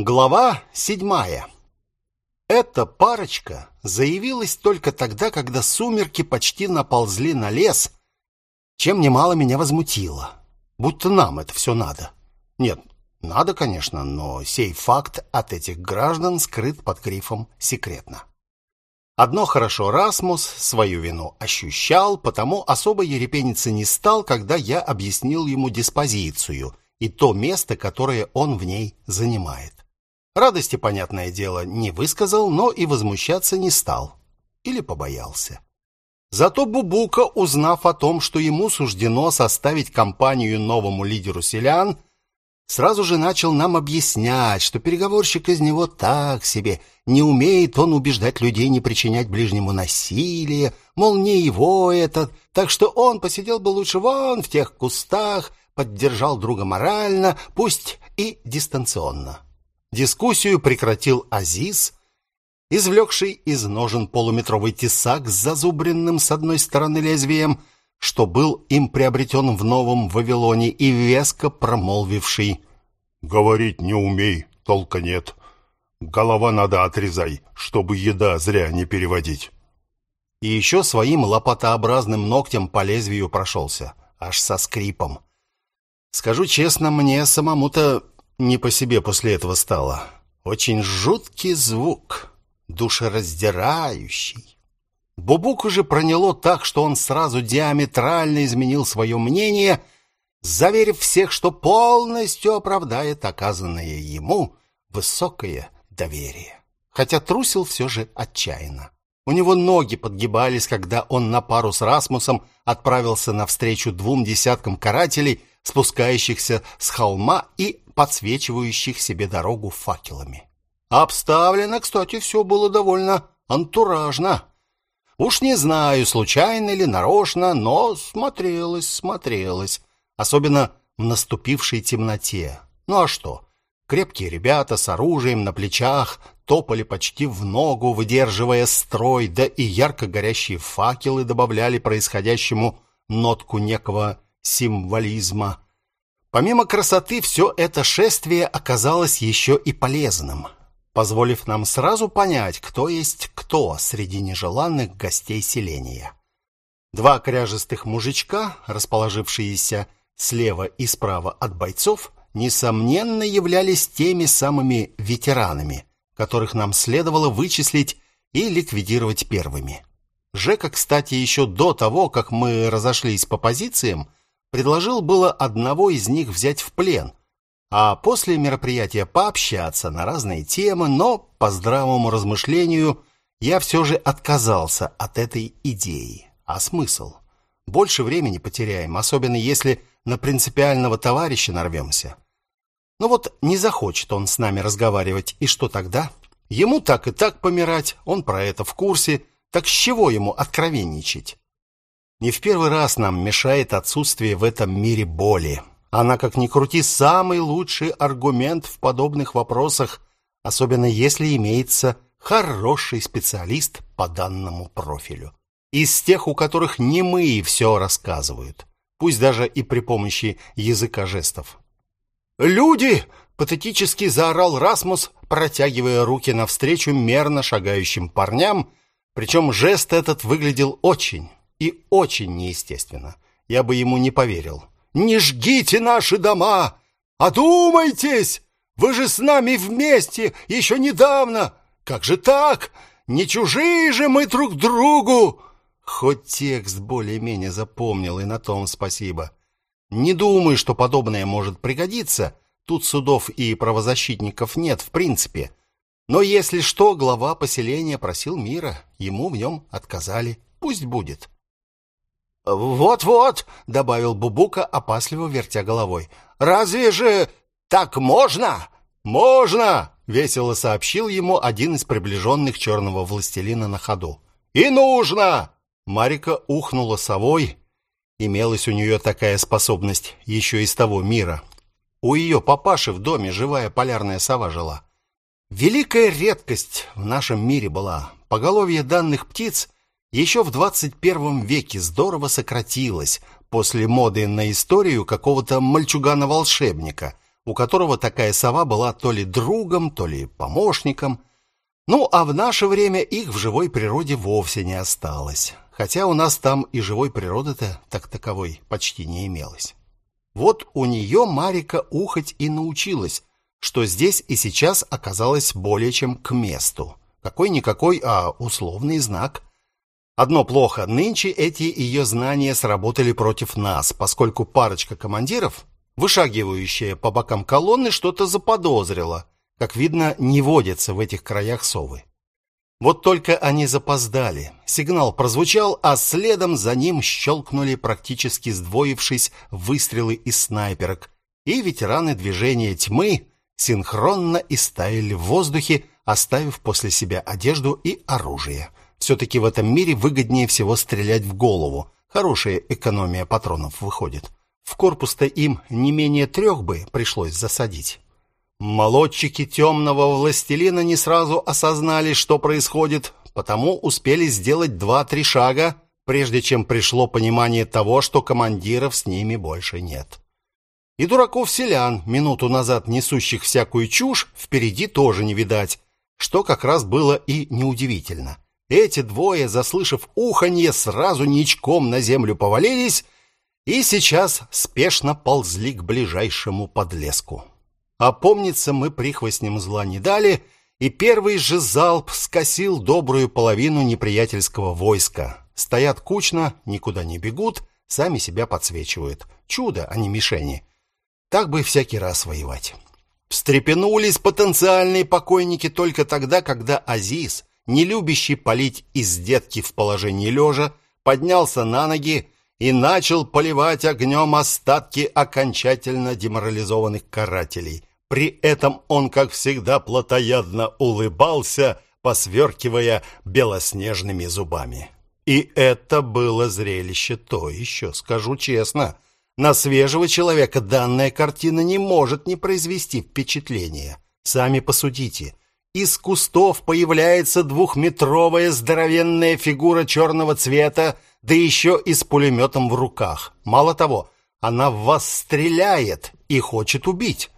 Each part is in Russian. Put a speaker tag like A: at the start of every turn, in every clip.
A: Глава седьмая. Эта парочка заявилась только тогда, когда сумерки почти наползли на лес, чем немало меня возмутило. Будто нам это все надо. Нет, надо, конечно, но сей факт от этих граждан скрыт под грифом «секретно». Одно хорошо, Расмус свою вину ощущал, потому особо ерепениться не стал, когда я объяснил ему диспозицию и то место, которое он в ней занимает. Радости, понятное дело, не высказал, но и возмущаться не стал. Или побоялся. Зато Бубука, узнав о том, что ему суждено составить компанию новому лидеру селян, сразу же начал нам объяснять, что переговорщик из него так себе, не умеет он убеждать людей не причинять ближнему насилие, мол, не его это, так что он посидел бы лучше вон в тех кустах, поддержал друга морально, пусть и дистанционно. Дискуссию прекратил Азиз, извлекший из ножен полуметровый тесак с зазубренным с одной стороны лезвием, что был им приобретен в Новом Вавилоне, и веско промолвивший «Говорить не умей, толка нет. Голова надо отрезай, чтобы еда зря не переводить». И еще своим лопатообразным ногтем по лезвию прошелся, аж со скрипом. Скажу честно, мне самому-то не по себе после этого стало. Очень жуткий звук, душераздирающий. Бубук уже проняло так, что он сразу диаметрально изменил свое мнение, заверив всех, что полностью оправдает оказанное ему высокое доверие. Хотя трусил все же отчаянно. У него ноги подгибались, когда он на пару с Расмусом отправился навстречу двум десяткам карателей, спускающихся с холма и подсвечивающих себе дорогу факелами. Обставлено, кстати, все было довольно антуражно. Уж не знаю, случайно или нарочно, но смотрелось, смотрелось, особенно в наступившей темноте. Ну а что? Крепкие ребята с оружием на плечах топали почти в ногу, выдерживая строй, да и ярко горящие факелы добавляли происходящему нотку некого символизма. Помимо красоты, все это шествие оказалось еще и полезным, позволив нам сразу понять, кто есть кто среди нежеланных гостей селения. Два кряжестых мужичка, расположившиеся слева и справа от бойцов, несомненно являлись теми самыми ветеранами, которых нам следовало вычислить и ликвидировать первыми. Жека, кстати, еще до того, как мы разошлись по позициям, предложил было одного из них взять в плен, а после мероприятия пообщаться на разные темы, но по здравому размышлению я все же отказался от этой идеи. А смысл? Больше времени потеряем, особенно если на принципиального товарища нарвемся. Ну вот не захочет он с нами разговаривать, и что тогда? Ему так и так помирать, он про это в курсе, так с чего ему откровенничать? Не в первый раз нам мешает отсутствие в этом мире боли. Она, как ни крути, самый лучший аргумент в подобных вопросах, особенно если имеется хороший специалист по данному профилю. Из тех, у которых не мы все рассказывают, пусть даже и при помощи языка жестов. «Люди!» — патетически заорал Расмус, протягивая руки навстречу мерно шагающим парням, причем жест этот выглядел очень, и очень неестественно. Я бы ему не поверил. «Не жгите наши дома! Одумайтесь! Вы же с нами вместе еще недавно! Как же так? Не чужие же мы друг другу!» Хоть текст более-менее запомнил, и на том спасибо. Не думаю, что подобное может пригодиться. Тут судов и правозащитников нет в принципе. Но если что, глава поселения просил мира, ему в нем отказали. Пусть будет. «Вот-вот», — добавил Бубука, опасливо вертя головой. «Разве же так можно?» «Можно!» — весело сообщил ему один из приближенных черного властелина на ходу. «И нужно!» Марика ухнула совой. Имелась у нее такая способность еще из того мира. У ее папаши в доме живая полярная сова жила. Великая редкость в нашем мире была. Поголовье данных птиц еще в 21 веке здорово сократилось после моды на историю какого-то мальчугана-волшебника, у которого такая сова была то ли другом, то ли помощником. Ну, а в наше время их в живой природе вовсе не осталось. Хотя у нас там и живой природы-то так таковой почти не имелось. Вот у нее Марика ухать и научилась, что здесь и сейчас оказалось более чем к месту. Какой-никакой, а условный знак. Одно плохо, нынче эти ее знания сработали против нас, поскольку парочка командиров, вышагивающая по бокам колонны, что-то заподозрила. Как видно, не водятся в этих краях совы. Вот только они запоздали. Сигнал прозвучал, а следом за ним щелкнули, практически сдвоившись, выстрелы из снайперок, и ветераны движения тьмы синхронно истаяли в воздухе, оставив после себя одежду и оружие. Все-таки в этом мире выгоднее всего стрелять в голову. Хорошая экономия патронов выходит. В корпус-то им не менее трех бы пришлось засадить. Молодчики темного властелина не сразу осознали, что происходит, потому успели сделать два-три шага, прежде чем пришло понимание того, что командиров с ними больше нет. И дураков-селян, минуту назад несущих всякую чушь, впереди тоже не видать, что как раз было и неудивительно. Эти двое, заслышав уханье, сразу ничком на землю повалились и сейчас спешно ползли к ближайшему подлеску. Опомниться мы прихвостням зла не дали, и первый же залп скосил добрую половину неприятельского войска. Стоят кучно, никуда не бегут, сами себя подсвечивают. Чудо, а не мишени. Так бы всякий раз воевать. Встрепенулись потенциальные покойники только тогда, когда Азиз, не любящий палить из детки в положении лежа, поднялся на ноги и начал поливать огнем остатки окончательно деморализованных карателей. При этом он, как всегда, плотоядно улыбался, посверкивая белоснежными зубами. И это было зрелище то еще, скажу честно. На свежего человека данная картина не может не произвести впечатления. Сами посудите. Из кустов появляется двухметровая здоровенная фигура черного цвета, да еще и с пулеметом в руках. Мало того, она в вас стреляет и хочет убить.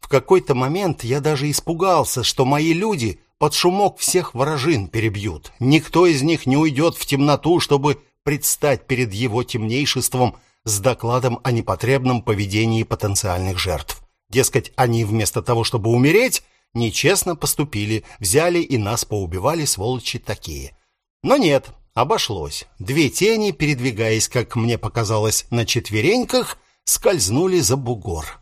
A: В какой-то момент я даже испугался, что мои люди под шумок всех ворожин перебьют. Никто из них не уйдет в темноту, чтобы предстать перед его темнейшеством с докладом о непотребном поведении потенциальных жертв. Дескать, они вместо того, чтобы умереть, нечестно поступили, взяли и нас поубивали, сволочи такие. Но нет, обошлось. Две тени, передвигаясь, как мне показалось, на четвереньках, скользнули за бугор.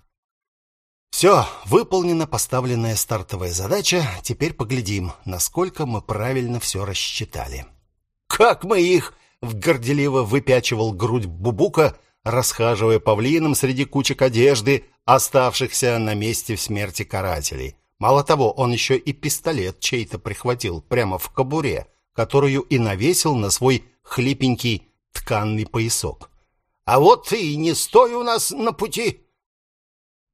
A: Все, выполнена поставленная стартовая задача. Теперь поглядим, насколько мы правильно все рассчитали. Как мы их, горделиво выпячивал грудь Бубука, расхаживая павлином среди кучек одежды, оставшихся на месте в смерти карателей. Мало того, он еще и пистолет чей-то прихватил прямо в кобуре, которую и навесил на свой хлипенький тканный поясок. А вот ты и не стой у нас на пути,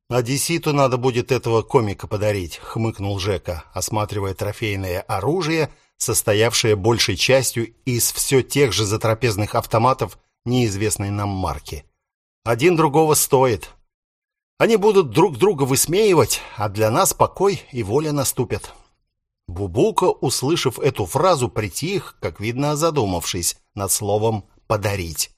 A: «Одесситу надо будет этого комика подарить», — хмыкнул Жека, осматривая трофейное оружие, состоявшее большей частью из все тех же затрапезных автоматов неизвестной нам марки. «Один другого стоит. Они будут друг друга высмеивать, а для нас покой и воля наступят». Бубука, услышав эту фразу, притих, как видно, задумавшись над словом «подарить».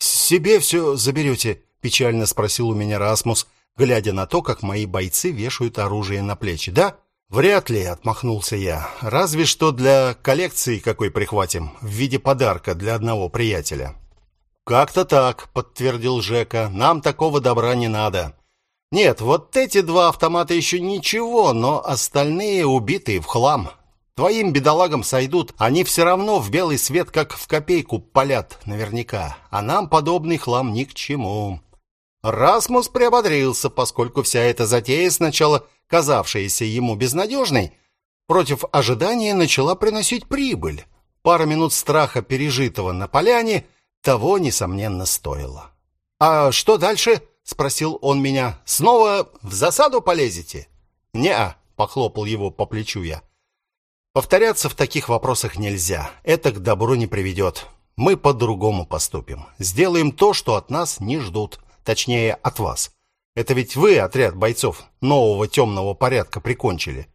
A: «Себе все заберете?» — печально спросил у меня Расмус — глядя на то, как мои бойцы вешают оружие на плечи. Да? Вряд ли, отмахнулся я. Разве что для коллекции какой прихватим в виде подарка для одного приятеля. Как-то так, подтвердил Жека. Нам такого добра не надо. Нет, вот эти два автомата еще ничего, но остальные убитые в хлам. Твоим бедолагам сойдут, они все равно в белый свет как в копейку палят наверняка. А нам подобный хлам ни к чему. Расмус приободрился, поскольку вся эта затея, сначала казавшаяся ему безнадежной, против ожидания начала приносить прибыль. Пара минут страха пережитого на поляне того, несомненно, стоило. «А что дальше?» — спросил он меня. «Снова в засаду полезете?» «Не-а», — похлопал его по плечу я. «Повторяться в таких вопросах нельзя. Это к добру не приведет. Мы по-другому поступим. Сделаем то, что от нас не ждут точнее от вас. Это ведь вы отряд бойцов нового темного порядка прикончили.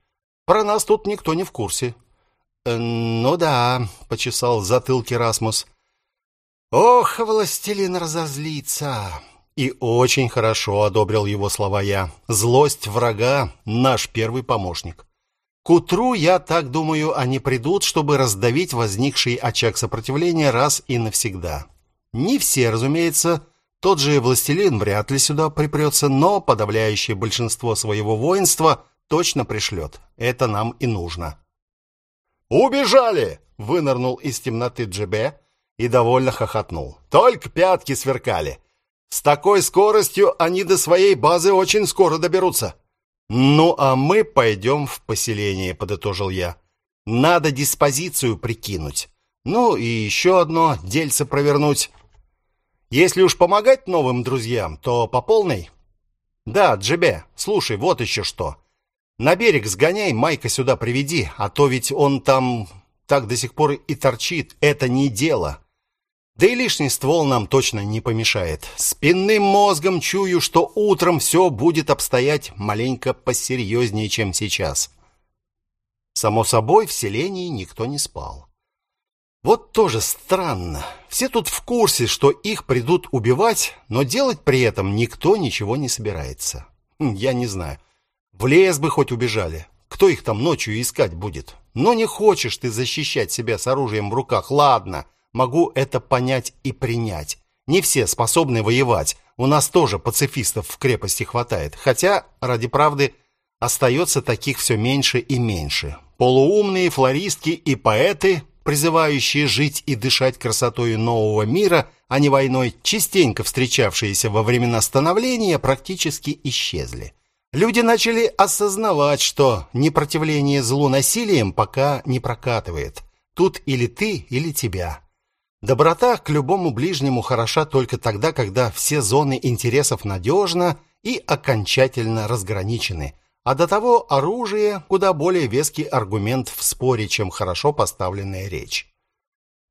A: Про нас тут никто не в курсе. Э, ну да, почесал затылки Расмус. Ох, властелин разозлится. И очень хорошо одобрил его слова я. Злость врага наш первый помощник. К утру, я так думаю, они придут, чтобы раздавить возникший очаг сопротивления раз и навсегда. Не все, разумеется, тот же властелин вряд ли сюда припрется, но подавляющее большинство своего воинства точно пришлет. Это нам и нужно. «Убежали!» — вынырнул из темноты Джебе и довольно хохотнул. «Только пятки сверкали. С такой скоростью они до своей базы очень скоро доберутся». «Ну, а мы пойдем в поселение», — подытожил я. «Надо диспозицию прикинуть. Ну и еще одно дельце провернуть. Если уж помогать новым друзьям, то по полной. Да, Джебе, слушай, вот еще что. На берег сгоняй, Майка сюда приведи, а то ведь он там так до сих пор и торчит. Это не дело. Да и лишний ствол нам точно не помешает. Спинным мозгом чую, что утром все будет обстоять маленько посерьезнее, чем сейчас. Само собой, в селении никто не спал. Вот тоже странно. Все тут в курсе, что их придут убивать, но делать при этом никто ничего не собирается. Хм, я не знаю. В лес бы хоть убежали. Кто их там ночью искать будет? Но не хочешь ты защищать себя с оружием в руках, ладно, могу это понять и принять. Не все способны воевать. У нас тоже пацифистов в крепости хватает. Хотя, ради правды, остается таких все меньше и меньше. Полуумные флористки и поэты призывающие жить и дышать красотой нового мира, а не войной, частенько встречавшиеся во времена становления, практически исчезли. Люди начали осознавать, что непротивление злу насилием пока не прокатывает. Тут или ты, или тебя. Доброта к любому ближнему хороша только тогда, когда все зоны интересов надежно и окончательно разграничены – а до того оружие куда более веский аргумент в споре, чем хорошо поставленная речь.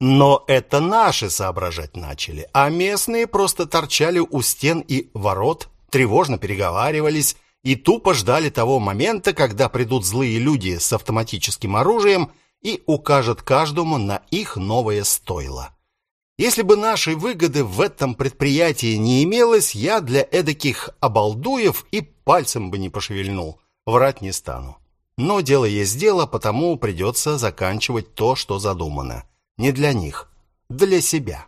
A: Но это наши соображать начали, а местные просто торчали у стен и ворот, тревожно переговаривались и тупо ждали того момента, когда придут злые люди с автоматическим оружием и укажут каждому на их новое стойло. Если бы нашей выгоды в этом предприятии не имелось, я для эдаких обалдуев и пальцем бы не пошевельнул. Врать не стану. Но дело есть дело, потому придется заканчивать то, что задумано. Не для них, для себя.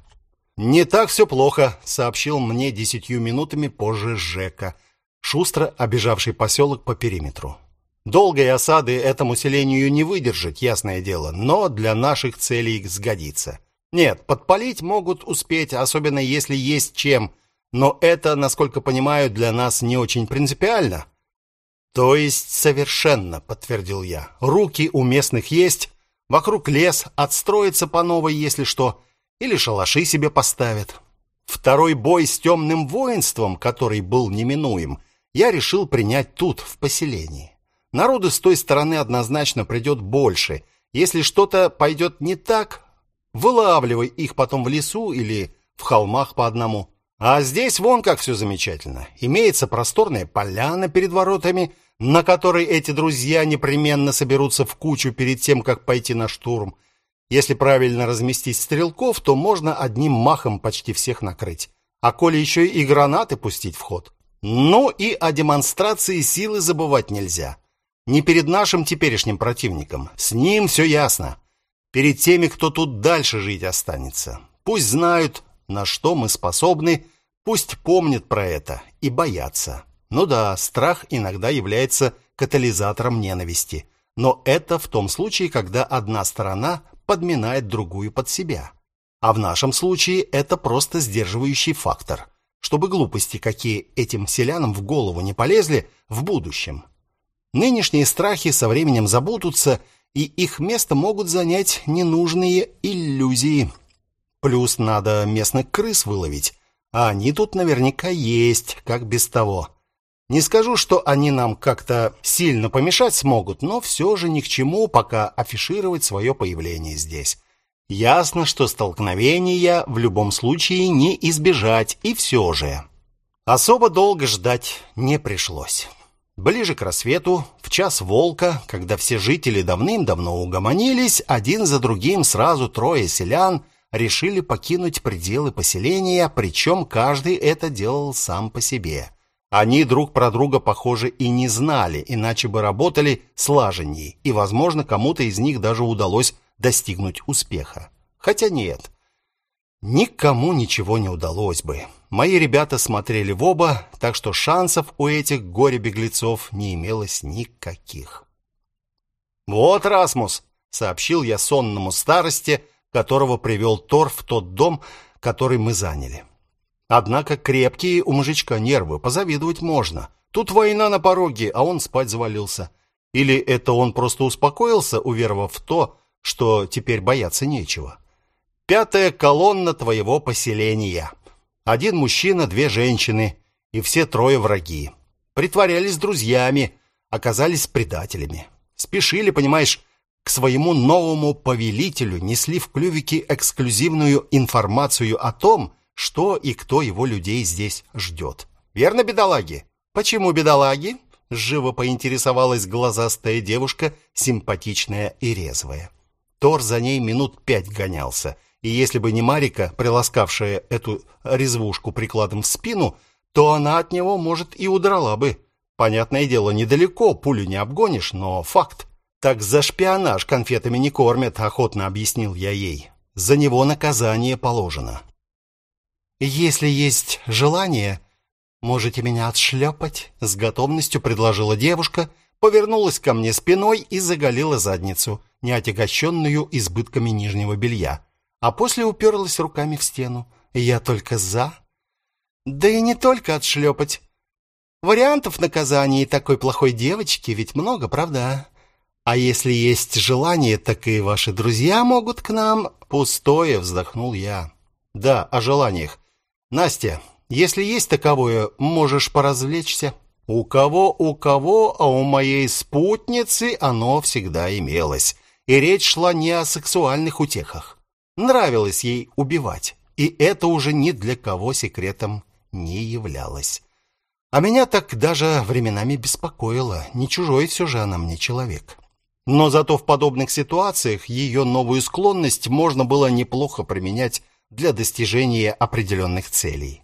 A: «Не так все плохо», — сообщил мне десятью минутами позже Жека, шустро обежавший поселок по периметру. Долгой осады этому селению не выдержать, ясное дело, но для наших целей сгодится. Нет, подпалить могут успеть, особенно если есть чем, но это, насколько понимаю, для нас не очень принципиально. То есть совершенно, подтвердил я. Руки у местных есть, вокруг лес, отстроится по новой, если что, или шалаши себе поставят. Второй бой с темным воинством, который был неминуем, я решил принять тут, в поселении. Народу с той стороны однозначно придет больше. Если что-то пойдет не так, вылавливай их потом в лесу или в холмах по одному. А здесь вон как все замечательно. Имеется просторная поляна перед воротами, на которой эти друзья непременно соберутся в кучу перед тем, как пойти на штурм. Если правильно разместить стрелков, то можно одним махом почти всех накрыть. А коли еще и гранаты пустить в ход. Ну и о демонстрации силы забывать нельзя. Не перед нашим теперешним противником. С ним все ясно. Перед теми, кто тут дальше жить останется. Пусть знают, на что мы способны, пусть помнят про это и боятся. Ну да, страх иногда является катализатором ненависти, но это в том случае, когда одна сторона подминает другую под себя. А в нашем случае это просто сдерживающий фактор, чтобы глупости, какие этим селянам в голову не полезли, в будущем. Нынешние страхи со временем забудутся, и их место могут занять ненужные иллюзии – Плюс надо местных крыс выловить, а они тут наверняка есть, как без того. Не скажу, что они нам как-то сильно помешать смогут, но все же ни к чему пока афишировать свое появление здесь. Ясно, что столкновения в любом случае не избежать, и все же. Особо долго ждать не пришлось. Ближе к рассвету, в час волка, когда все жители давным-давно угомонились, один за другим сразу трое селян решили покинуть пределы поселения, причем каждый это делал сам по себе. Они друг про друга, похоже, и не знали, иначе бы работали слаженнее, и, возможно, кому-то из них даже удалось достигнуть успеха. Хотя нет, никому ничего не удалось бы. Мои ребята смотрели в оба, так что шансов у этих горе-беглецов не имелось никаких. «Вот Расмус!» — сообщил я сонному старости, которого привел Тор в тот дом, который мы заняли. Однако крепкие у мужичка нервы, позавидовать можно. Тут война на пороге, а он спать завалился. Или это он просто успокоился, уверовав в то, что теперь бояться нечего. Пятая колонна твоего поселения. Один мужчина, две женщины, и все трое враги. Притворялись друзьями, оказались предателями. Спешили, понимаешь, к своему новому повелителю, несли в клювике эксклюзивную информацию о том, что и кто его людей здесь ждет. Верно, бедолаги? Почему бедолаги? Живо поинтересовалась глазастая девушка, симпатичная и резвая. Тор за ней минут пять гонялся — и если бы не Марика, приласкавшая эту резвушку прикладом в спину, то она от него, может, и удрала бы. Понятное дело, недалеко, пулю не обгонишь, но факт. Так за шпионаж конфетами не кормят, охотно объяснил я ей. За него наказание положено. Если есть желание, можете меня отшлепать», — с готовностью предложила девушка, повернулась ко мне спиной и заголила задницу, не отягощенную избытками нижнего белья а после уперлась руками в стену. Я только за. Да и не только отшлепать. Вариантов наказания такой плохой девочки ведь много, правда? А если есть желание, так и ваши друзья могут к нам. Пустое, вздохнул я. Да, о желаниях. Настя, если есть таковое, можешь поразвлечься. У кого, у кого, а у моей спутницы оно всегда имелось. И речь шла не о сексуальных утехах. Нравилось ей убивать, и это уже ни для кого секретом не являлось. А меня так даже временами беспокоило. Не чужой все же она мне человек. Но зато в подобных ситуациях ее новую склонность можно было неплохо применять для достижения определенных целей.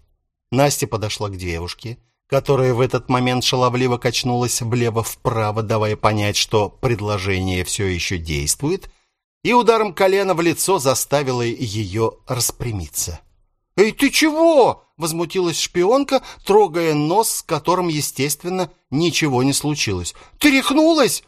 A: Настя подошла к девушке, которая в этот момент шаловливо качнулась влево-вправо, давая понять, что предложение все еще действует, и ударом колена в лицо заставила ее распрямиться. «Эй, ты чего?» — возмутилась шпионка, трогая нос, с которым, естественно, ничего не случилось. «Ты рехнулась?»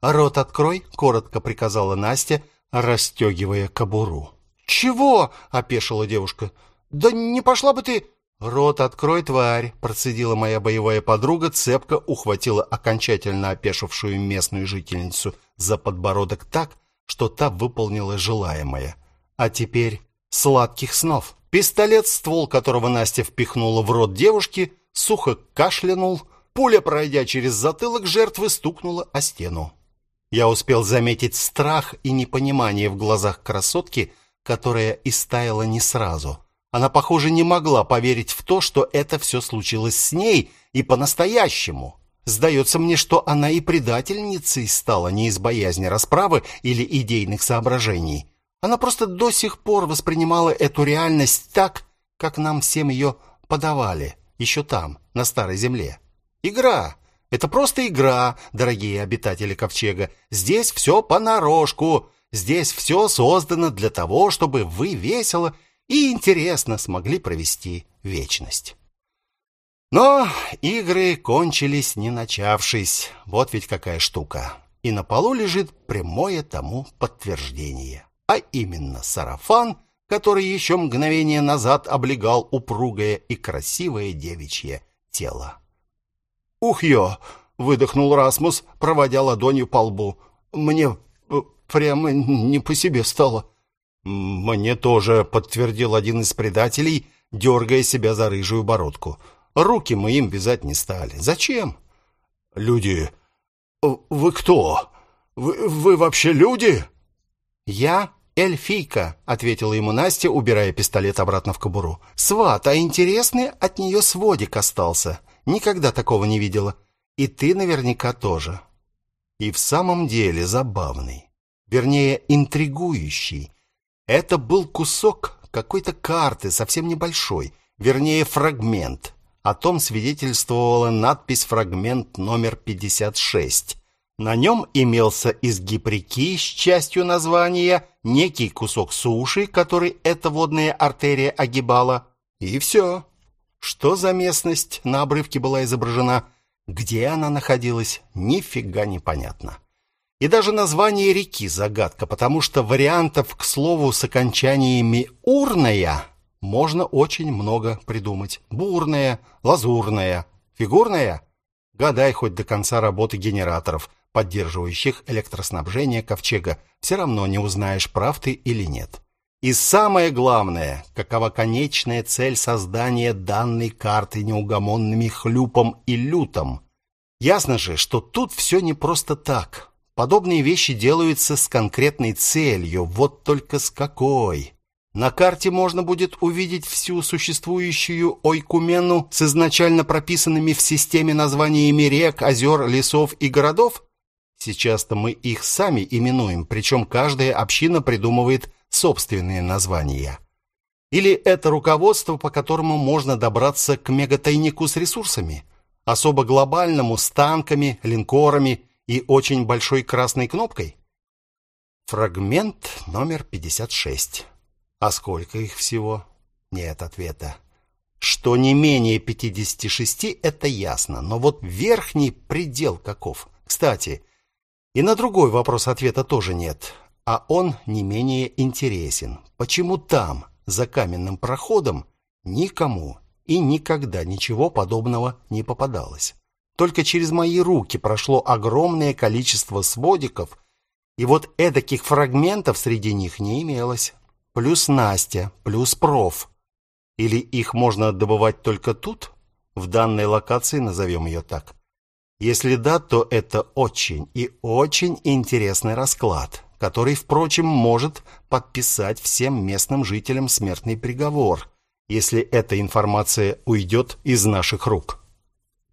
A: «Рот открой», — коротко приказала Настя, расстегивая кобуру. «Чего?» — опешила девушка. «Да не пошла бы ты...» «Рот открой, тварь!» — процедила моя боевая подруга, цепко ухватила окончательно опешившую местную жительницу за подбородок так, что та выполнила желаемое. А теперь сладких снов. Пистолет, ствол которого Настя впихнула в рот девушки, сухо кашлянул. Пуля, пройдя через затылок жертвы, стукнула о стену. Я успел заметить страх и непонимание в глазах красотки, которая истаяла не сразу. Она, похоже, не могла поверить в то, что это все случилось с ней и по-настоящему. Сдается мне, что она и предательницей стала не из боязни расправы или идейных соображений. Она просто до сих пор воспринимала эту реальность так, как нам всем ее подавали, еще там, на старой земле. Игра. Это просто игра, дорогие обитатели ковчега. Здесь все понарошку. Здесь все создано для того, чтобы вы весело и интересно смогли провести вечность. Но игры кончились не начавшись. Вот ведь какая штука. И на полу лежит прямое тому подтверждение. А именно сарафан, который еще мгновение назад облегал упругое и красивое девичье тело. «Ух ё!» — выдохнул Расмус, проводя ладонью по лбу. «Мне э, прямо не по себе стало». «Мне тоже», — подтвердил один из предателей, дергая себя за рыжую бородку. Руки мы им вязать не стали. Зачем? Люди, вы кто? Вы, вы вообще люди? Я эльфийка», — ответила ему Настя, убирая пистолет обратно в кобуру. «Сват, а интересный от нее сводик остался. Никогда такого не видела. И ты наверняка тоже». И в самом деле забавный, вернее, интригующий. Это был кусок какой-то карты, совсем небольшой, вернее, фрагмент. О том свидетельствовала надпись «Фрагмент номер 56». На нем имелся изгиб реки с частью названия, некий кусок суши, который эта водная артерия огибала, и все. Что за местность на обрывке была изображена, где она находилась, нифига не понятно. И даже название реки загадка, потому что вариантов, к слову, с окончаниями «урная» можно очень много придумать. Бурная, лазурная, фигурная. Гадай хоть до конца работы генераторов – поддерживающих электроснабжение ковчега, все равно не узнаешь, прав ты или нет. И самое главное, какова конечная цель создания данной карты неугомонными хлюпом и лютом. Ясно же, что тут все не просто так. Подобные вещи делаются с конкретной целью, вот только с какой. На карте можно будет увидеть всю существующую ойкумену с изначально прописанными в системе названиями рек, озер, лесов и городов? Сейчас-то мы их сами именуем, причем каждая община придумывает собственные названия. Или это руководство, по которому можно добраться к мегатайнику с ресурсами, особо глобальному с танками, линкорами и очень большой красной кнопкой? Фрагмент номер 56. А сколько их всего? Нет ответа. Что не менее 56, это ясно, но вот верхний предел каков? Кстати, и на другой вопрос ответа тоже нет, а он не менее интересен. Почему там, за каменным проходом, никому и никогда ничего подобного не попадалось? Только через мои руки прошло огромное количество сводиков, и вот эдаких фрагментов среди них не имелось. Плюс Настя, плюс проф. Или их можно добывать только тут, в данной локации, назовем ее так. Если да, то это очень и очень интересный расклад, который, впрочем, может подписать всем местным жителям смертный приговор, если эта информация уйдет из наших рук.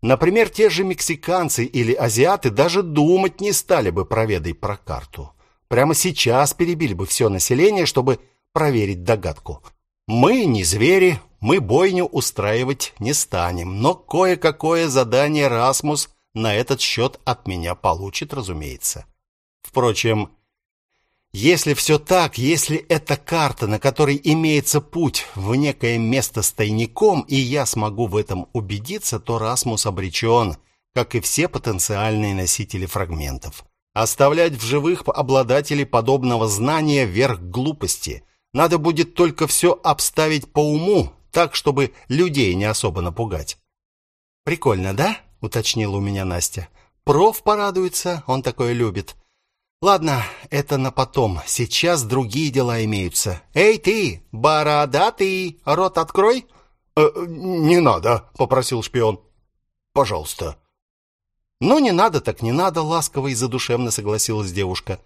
A: Например, те же мексиканцы или азиаты даже думать не стали бы проведать про карту. Прямо сейчас перебили бы все население, чтобы проверить догадку. Мы не звери, мы бойню устраивать не станем, но кое-какое задание Расмус на этот счет от меня получит, разумеется. Впрочем, если все так, если эта карта, на которой имеется путь в некое место с тайником, и я смогу в этом убедиться, то Расмус обречен, как и все потенциальные носители фрагментов. Оставлять в живых обладателей подобного знания верх глупости. Надо будет только все обставить по уму, так, чтобы людей не особо напугать. Прикольно, да? уточнила у меня Настя. Проф порадуется, он такое любит. Ладно, это на потом. Сейчас другие дела имеются. Эй ты, бородатый, рот открой. Э, не надо, попросил шпион. Пожалуйста. Ну не надо, так не надо, ласково и задушевно согласилась девушка.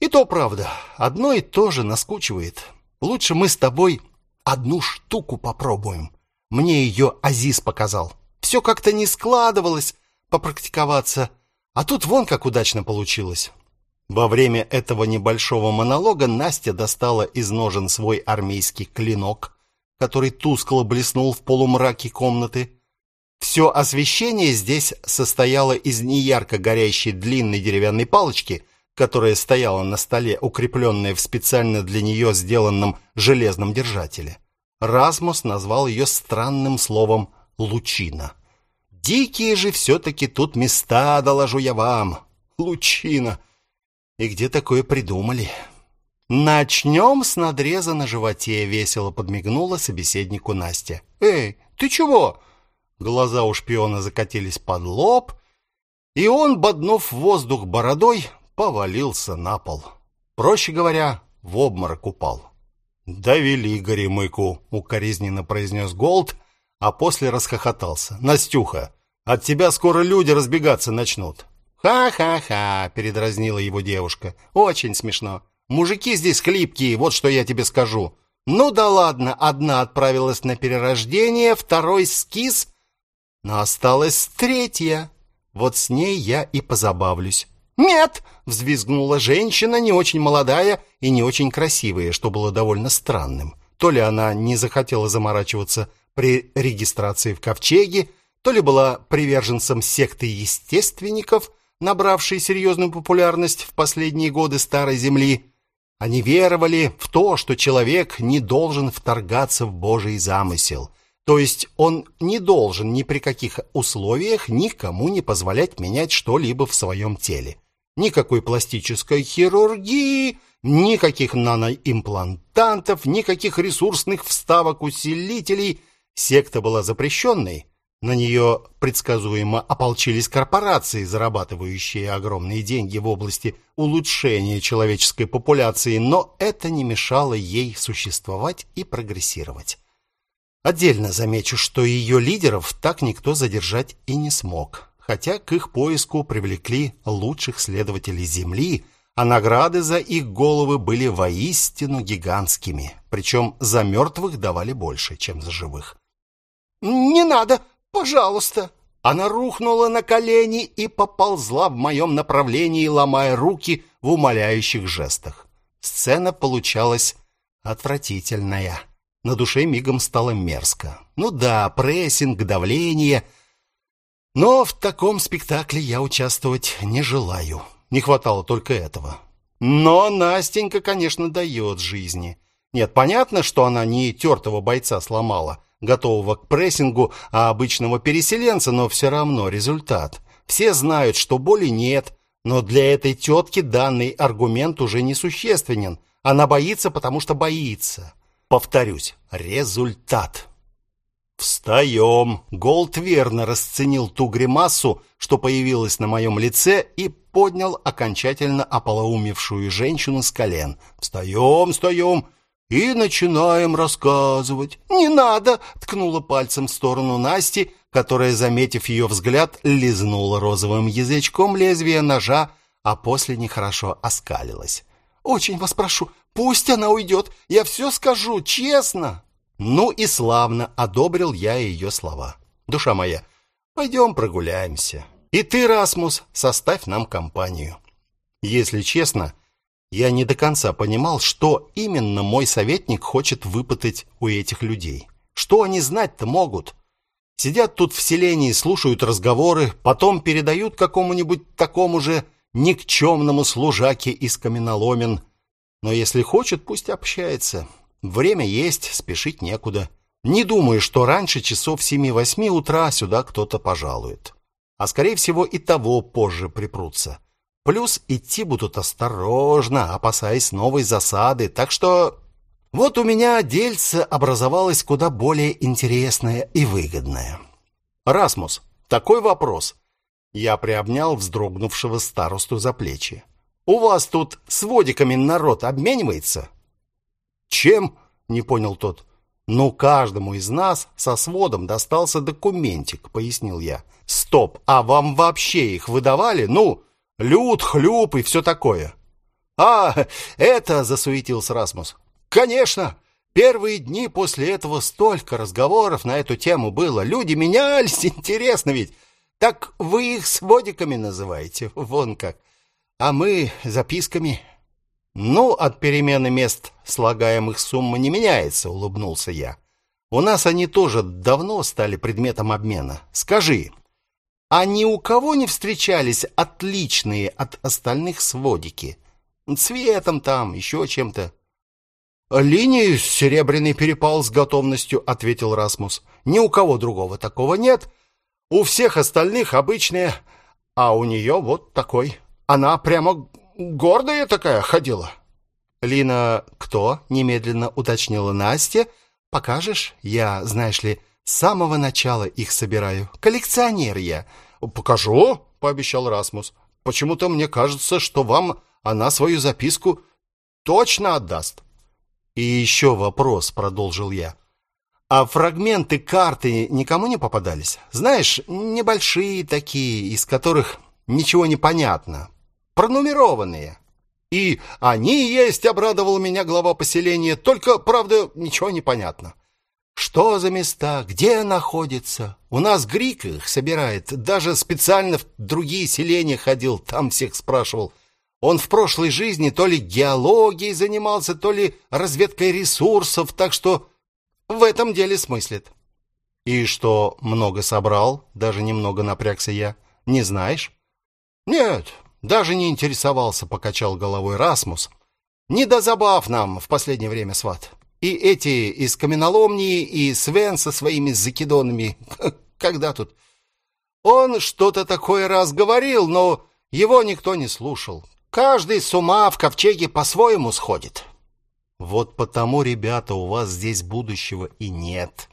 A: И то правда, одно и то же наскучивает. Лучше мы с тобой одну штуку попробуем. Мне ее Азиз показал. Все как-то не складывалось попрактиковаться, а тут вон как удачно получилось. Во время этого небольшого монолога Настя достала из ножен свой армейский клинок, который тускло блеснул в полумраке комнаты. Все освещение здесь состояло из неярко горящей длинной деревянной палочки, которая стояла на столе, укрепленная в специально для нее сделанном железном держателе. Расмус назвал ее странным словом «лучина». Дикие же все-таки тут места, доложу я вам. Лучина. И где такое придумали? Начнем с надреза на животе, весело подмигнула собеседнику Настя. Эй, ты чего? Глаза у шпиона закатились под лоб, и он, боднув воздух бородой, повалился на пол. Проще говоря, в обморок упал. «Довели горемыку», — укоризненно произнес Голд, а после расхохотался. «Настюха, от тебя скоро люди разбегаться начнут». «Ха-ха-ха», — передразнила его девушка. «Очень смешно. Мужики здесь хлипкие, вот что я тебе скажу. Ну да ладно, одна отправилась на перерождение, второй скис, но осталась третья. Вот с ней я и позабавлюсь. «Нет!» — взвизгнула женщина, не очень молодая и не очень красивая, что было довольно странным. То ли она не захотела заморачиваться при регистрации в Ковчеге, то ли была приверженцем секты естественников, набравшей серьезную популярность в последние годы Старой Земли. Они веровали в то, что человек не должен вторгаться в Божий замысел. То есть он не должен ни при каких условиях никому не позволять менять что-либо в своем теле. Никакой пластической хирургии, никаких наноимплантантов, никаких ресурсных вставок-усилителей. Секта была запрещенной, на нее предсказуемо ополчились корпорации, зарабатывающие огромные деньги в области улучшения человеческой популяции, но это не мешало ей существовать и прогрессировать. Отдельно замечу, что ее лидеров так никто задержать и не смог, хотя к их поиску привлекли лучших следователей Земли, а награды за их головы были воистину гигантскими, причем за мертвых давали больше, чем за живых.
B: «Не надо!» Пожалуйста!»
A: Она рухнула на колени и поползла в моем направлении, ломая руки в умоляющих жестах. Сцена получалась отвратительная. На душе мигом стало мерзко. Ну да, прессинг, давление. Но в таком спектакле я участвовать не желаю. Не хватало только этого. Но Настенька, конечно, дает жизни. Нет, понятно, что она не тертого бойца сломала — готового к прессингу, а обычного переселенца, но все равно результат. Все знают, что боли нет, но для этой тетки данный аргумент уже несущественен. Она боится, потому что боится. Повторюсь, результат. Встаем. Голд верно расценил ту гримасу, что появилась на моем лице, и поднял окончательно ополоумевшую женщину с колен. Встаем, встаем и начинаем рассказывать. «Не надо!» — ткнула пальцем в сторону Насти, которая, заметив ее взгляд, лизнула розовым язычком лезвие ножа, а после нехорошо оскалилась. «Очень вас прошу, пусть она уйдет, я все скажу, честно!» Ну и славно одобрил я ее слова. «Душа моя, пойдем прогуляемся. И ты, Расмус, составь нам компанию». Если честно, я не до конца понимал, что именно мой советник хочет выпытать у этих людей. Что они знать-то могут? Сидят тут в селении, слушают разговоры, потом передают какому-нибудь такому же никчемному служаке из каменоломен. Но если хочет, пусть общается. Время есть, спешить некуда. Не думаю, что раньше часов семи-восьми утра сюда кто-то пожалует. А скорее всего и того позже припрутся. Плюс идти будут осторожно, опасаясь новой засады, так что вот у меня дельце образовалось куда более интересное и выгодное. Расмус, такой вопрос. Я приобнял вздрогнувшего старосту за плечи. У вас тут с водиками народ обменивается? Чем? Не понял тот. Ну, каждому из нас со сводом достался документик, пояснил я. Стоп, а вам вообще их выдавали? Ну, Люд, хлюп и все такое. А, это засуетился Расмус. Конечно, первые дни после этого столько разговоров на эту тему было. Люди менялись, интересно ведь. Так вы их сводиками называете, вон как. А мы записками. Ну, от перемены мест слагаемых сумма не меняется, улыбнулся я. У нас они тоже давно стали предметом обмена. Скажи, а ни у кого не встречались отличные от остальных сводики? Цветом там, еще чем-то. «Линии серебряный перепал с готовностью», — ответил Расмус. «Ни у кого другого такого нет. У всех остальных обычные, а у нее вот такой. Она прямо гордая такая ходила». «Лина кто?» — немедленно уточнила Настя. «Покажешь? Я, знаешь ли, с самого начала их собираю. Коллекционер я. Покажу, пообещал Расмус. Почему-то мне кажется, что вам она свою записку точно отдаст. И еще вопрос, продолжил я. А фрагменты карты никому не попадались? Знаешь, небольшие такие, из которых ничего не понятно. Пронумерованные. И они есть, обрадовал меня глава поселения, только, правда, ничего не понятно. Что за места, где находятся? У нас Грик их собирает, даже специально в другие селения ходил, там всех спрашивал. Он в прошлой жизни то ли геологией занимался, то ли разведкой ресурсов, так что в этом деле смыслит. И что, много собрал? Даже немного напрягся я. Не знаешь? Нет, даже не интересовался, покачал головой Расмус. Не до забав нам в последнее время, сват. И эти из каменоломни, и Свен со своими закидонами. Когда тут? Он что-то такое раз говорил, но его никто не слушал. Каждый с ума в ковчеге по-своему сходит. Вот потому, ребята, у вас здесь будущего и нет.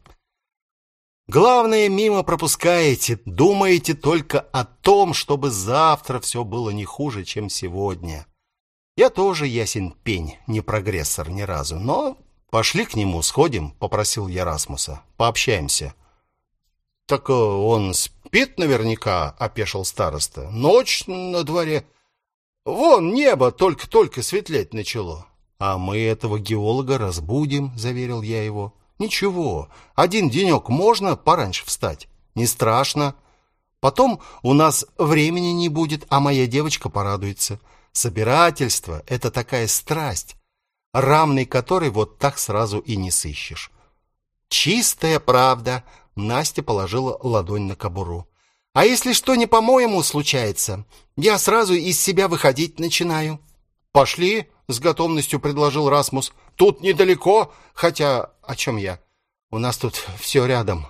A: Главное, мимо пропускаете, думаете только о том, чтобы завтра все было не хуже, чем сегодня. Я тоже ясен пень, не прогрессор ни разу, но пошли к нему, сходим, попросил я Расмуса. Пообщаемся. Так э, он спит наверняка, опешил староста. Ночь на дворе. Вон небо только-только светлеть начало. А мы этого геолога разбудим, заверил я его. Ничего, один денек можно пораньше встать. Не страшно. Потом у нас времени не будет, а моя девочка порадуется. Собирательство — это такая страсть, равной которой вот так сразу и не сыщешь. Чистая правда. Настя положила ладонь на кобуру. А если что не по-моему случается, я сразу из себя выходить начинаю. Пошли, с готовностью предложил Расмус. Тут недалеко, хотя о чем я? У нас тут все рядом.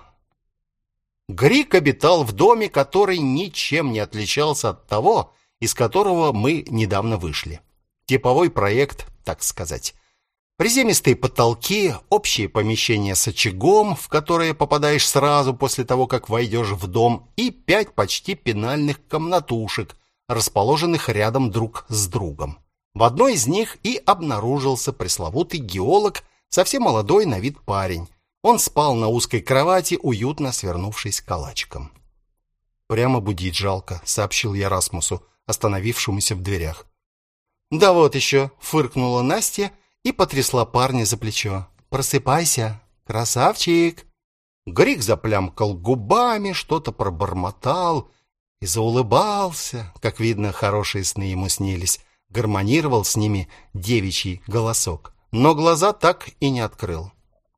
A: Грик обитал в доме, который ничем не отличался от того, из которого мы недавно вышли. Типовой проект, так сказать. Приземистые потолки, общее помещение с очагом, в которое попадаешь сразу после того, как войдешь в дом, и пять почти пенальных комнатушек, расположенных рядом друг с другом. В одной из них и обнаружился пресловутый геолог, совсем молодой на вид парень. Он спал на узкой кровати, уютно свернувшись калачиком. «Прямо будить жалко», — сообщил я Расмусу, остановившемуся в дверях. «Да вот еще», — фыркнула Настя и потрясла парня за плечо. «Просыпайся, красавчик!» Грик заплямкал губами, что-то пробормотал и заулыбался. Как видно, хорошие сны ему снились гармонировал с ними девичий голосок, но глаза так и не открыл.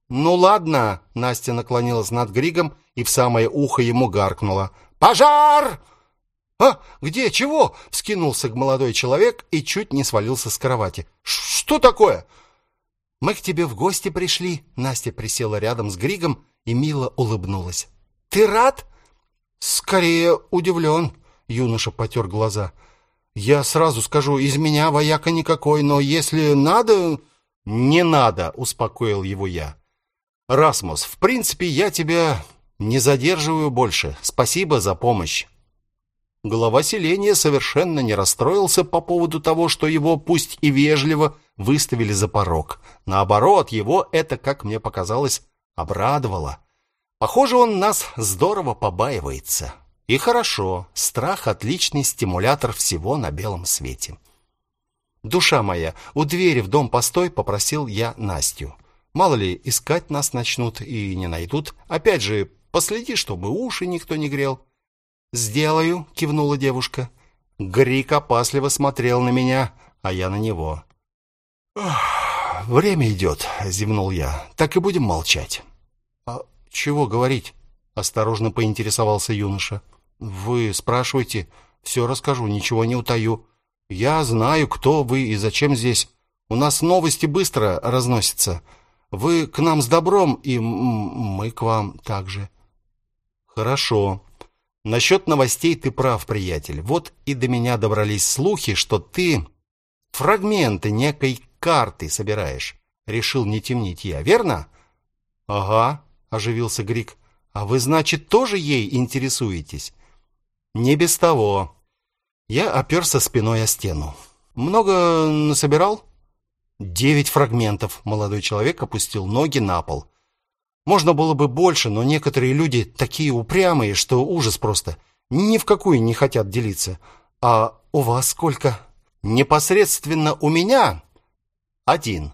A: «Ну ладно», — Настя наклонилась над Григом и в самое ухо ему гаркнула. «Пожар!» «А, где, чего?» — вскинулся молодой человек и чуть не свалился с кровати. «Что такое?» «Мы к тебе в гости пришли», — Настя присела рядом с Григом и мило улыбнулась. «Ты рад?» «Скорее удивлен», — юноша потер глаза. Я сразу скажу, из меня вояка никакой, но если надо... Не надо, успокоил его я. Расмус, в принципе, я тебя не задерживаю больше. Спасибо за помощь. Глава селения совершенно не расстроился по поводу того, что его, пусть и вежливо, выставили за порог. Наоборот, его это, как мне показалось, обрадовало. Похоже, он нас здорово побаивается. И хорошо, страх отличный стимулятор всего на белом свете. Душа моя, у двери в дом постой, попросил я Настю. Мало ли, искать нас начнут и не найдут. Опять же, последи, чтобы уши никто не грел. Сделаю, кивнула девушка. Грик опасливо смотрел на меня, а я на него. Время идет», — зевнул я. Так и будем молчать. А чего говорить? осторожно поинтересовался юноша. Вы спрашиваете, все расскажу, ничего не утаю. Я знаю, кто вы и зачем здесь. У нас новости быстро разносятся. Вы к нам с добром, и мы к вам также. Хорошо. Насчет новостей ты прав, приятель. Вот и до меня добрались слухи, что ты фрагменты некой карты собираешь. Решил не темнить я, верно? Ага, оживился Грик. А вы, значит, тоже ей интересуетесь? Не без того. Я оперся спиной о стену. Много насобирал? Девять фрагментов. Молодой человек опустил ноги на пол. Можно было бы больше, но некоторые люди такие упрямые, что ужас просто. Ни в какую не хотят делиться. А у вас сколько? Непосредственно у меня один,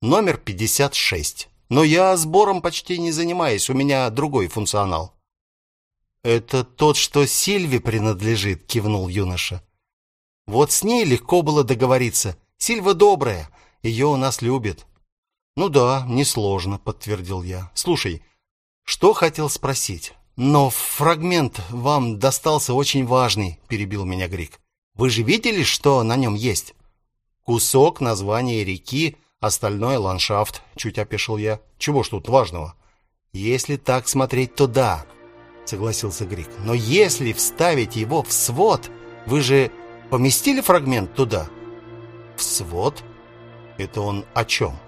A: номер 56. Но я сбором почти не занимаюсь, у меня другой функционал. Это тот, что Сильве принадлежит, кивнул юноша. Вот с ней легко было договориться. Сильва добрая, ее у нас любят. Ну да, несложно, подтвердил я. Слушай, что хотел спросить? Но фрагмент вам достался очень важный, перебил меня Грик. Вы же видели, что на нем есть? Кусок названия реки, остальное ландшафт, чуть опешил я. Чего ж тут важного? Если так смотреть, то да, согласился Грик. Но если вставить его в свод, вы же поместили фрагмент туда? В свод? Это он о чем?